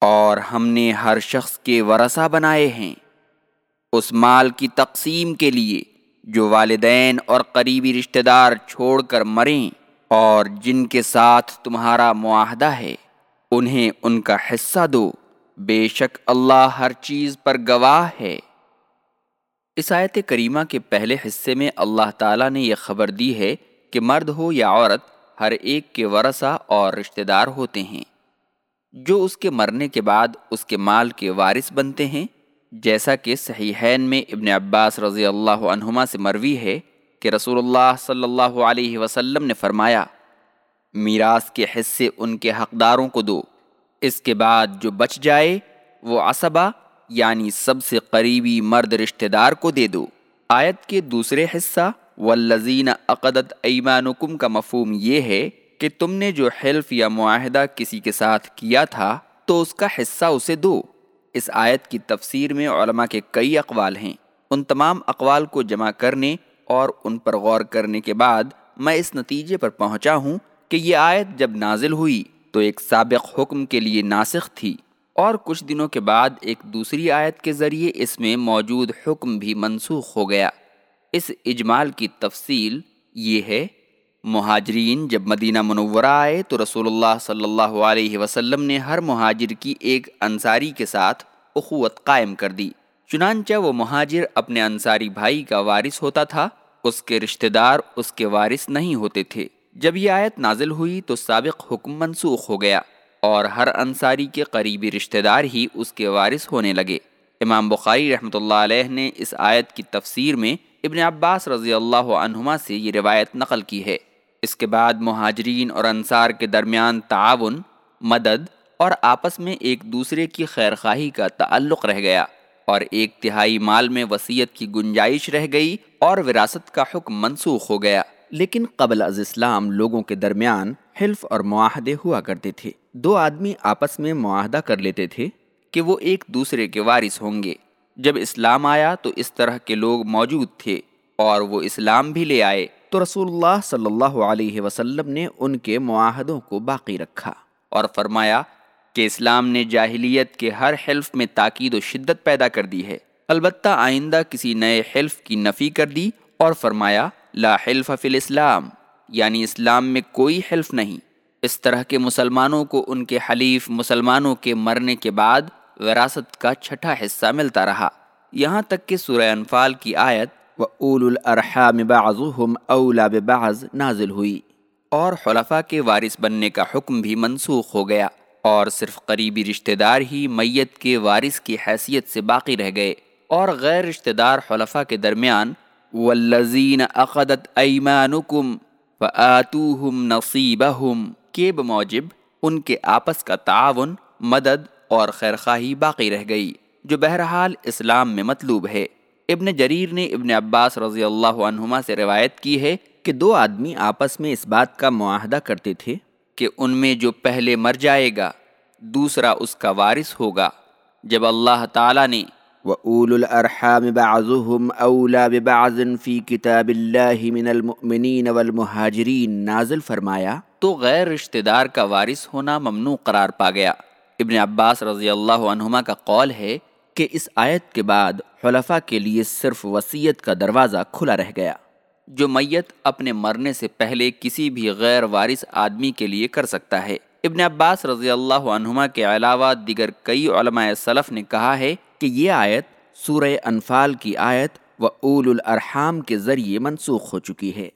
اور ہم نے ہر شخص کے ورثہ بنائے ہیں۔ اس مال کی تقسیم کے لیے جو والدین اور قریبی رشتہ دار چھوڑ کر مریں اور جن کے ساتھ تمہارا معاہدہ ہے، انہیں ان کا حصہ دو۔ بے شک اللہ ہر چیز پر گواہ ہے۔ اس آیت کریمہ کے پہلے حصے میں اللہ تعالیٰ نے یہ خبر دی ہے کہ مرد ہو یا عورت، ہر ایک کے ورثہ اور رشتہ دار ہوتے ہیں۔ جو اس کے مرنے کے بعد اس کے مال کے وارث بنتے ہیں، جیسا کہ صحیحین میں ابن عباس رضی اللہ عنہما سے مروی ہے کہ رسول اللہ صلی اللہ علیہ وسلم نے فرمایا، میراث کے حصے ان کے حقداروں کو دو، اس کے بعد جو بچ جائے وہ عصبہ یعنی سب سے قریبی مرد رشتہ دار کو دے دو۔ آیت کے دوسرے حصہ، والذین عقدت ایمانکم کا مفہوم یہ ہے کہ تم نے جو حلف یا معاہدہ کسی کے ساتھ کیا تھا تو اس کا حصہ اسے دو۔ اس آیت کی تفسیر میں علماء کے کئی اقوال ہیں۔ ان تمام اقوال کو جمع کرنے اور ان پر غور کرنے کے بعد میں اس نتیجے پر پہنچا ہوں کہ یہ آیت جب نازل ہوئی تو ایک سابق حکم کے لیے ناسخ تھی اور کچھ دنوں کے بعد ایک دوسری آیت کے ذریعے اس میں موجود حکم بھی منسوخ ہو گیا۔ اس اجمال کی تفصیل یہ ہے مہاجرین جب مدینہ منورہ آئے تو رسول اللہ صلی اللہ علیہ وسلم نے ہر مہاجر کی ایک انصاری کے ساتھ اخوت قائم کر دی۔ چنانچہ وہ مہاجر اپنے انصاری بھائی کا وارث ہوتا تھا، اس کے رشتہ دار اس کے وارث نہیں ہوتے تھے۔ جب یہ آیت نازل ہوئی تو سابق حکم منسوخ ہو گیا اور ہر انصاری کے قریبی رشتہ دار ہی اس کے وارث ہونے لگے۔ امام بخاری رحمۃ اللہ علیہ نے اس آیت کی تفسیر میں ابن عباس رضی اللہ عنہما سے یہ روایت نقل کی ہے۔ اس کے بعد مہاجرین اور انصار کے درمیان تعاون، مدد اور آپس میں ایک دوسرے کی خیر خواہی کا تعلق رہ گیا اور ایک تہائی مال میں وسیعت کی گنجائش رہ گئی اور وراثت کا حکم منسوخ ہو گیا۔ لیکن قبل از اسلام لوگوں کے درمیان حلف اور معاہدے ہوا کرتے تھے۔ دو آدمی آپس میں معاہدہ کر لیتے تھے کہ وہ ایک دوسرے کے وارث ہوں گے۔ جب اسلام آیا تو اس طرح کے لوگ موجود تھے اور وہ اسلام بھی لے آئے۔ تو رسول اللہ صلی اللہ علیہ وسلم نے ان کے معاہدوں کو باقی رکھا اور فرمایا کہ اسلام نے جاہلیت کے ہر حلف میں تاکید و شدت پیدا کر دی ہے۔ البتہ آئندہ کسی نئے حلف کی نفی کر دی اور فرمایا، لا حلف فی الاسلام یعنی اسلام میں کوئی حلف نہیں۔ اس طرح کے مسلمانوں کو ان کے حلیف، مسلمانوں کے مرنے کے بعد وراثت کا چھٹا حصہ ملتا رہا۔ یہاں تک کہ سورہ انفال کی آیت و اول الرحام بعضهم اولا ببعض نازل ہوئی۔ اور خلفہ کے وارث بننے کا حکم بھی منسوخ ہو گیا۔ اور صرف قریبی رشتہ دار ہی میت کے وارث کی حیثیت سے باقی رہ گئے۔ اور غیر رشتہ دار خلفہ کے درمیان والذین عقدت ایمانکم فآتوہم نصیبہم کے بموجب ان کے آپس کا تعاون، مدد اور خیرخواہی باقی رہ گئی، جو بہرحال اسلام میں مطلوب ہے۔ ابن جریر نے ابن عباس رضی اللہ عنہما سے روایت کی ہے کہ دو آدمی آپس میں اس بات کا معاہدہ کرتے تھے کہ ان میں جو پہلے مر جائے گا دوسرا اس کا وارث ہوگا۔ جب اللہ تعالیٰ نے وَأُولُ الْأَرْحَامِ بَعْضُهُمْ أَوْلَى بِبَعْضٍ فِي كِتَابِ اللَّهِ مِنَ الْمُؤْمِنِينَ وَالْمُهَاجِرِينَ نازل فرمایا۔ تو غیر رشتہ دار کا وارث ہونا ممنوع قرار پا گیا۔ ابن عباس رضی اللہ عنہما کا قول ہے کہ اس آیت کے بعد خلفہ کے لیے صرف وسیعت کا دروازہ کھلا رہ گیا، جو میت اپنے مرنے سے پہلے کسی بھی غیر وارث آدمی کے لیے کر سکتا ہے۔ ابن عباس رضی اللہ عنہما کے علاوہ دیگر کئی علماء صلف نے کہا ہے کہ یہ آیت سورہ انفال کی آیت و اول الارحام کے ذریعے منسوخ ہو چکی ہے۔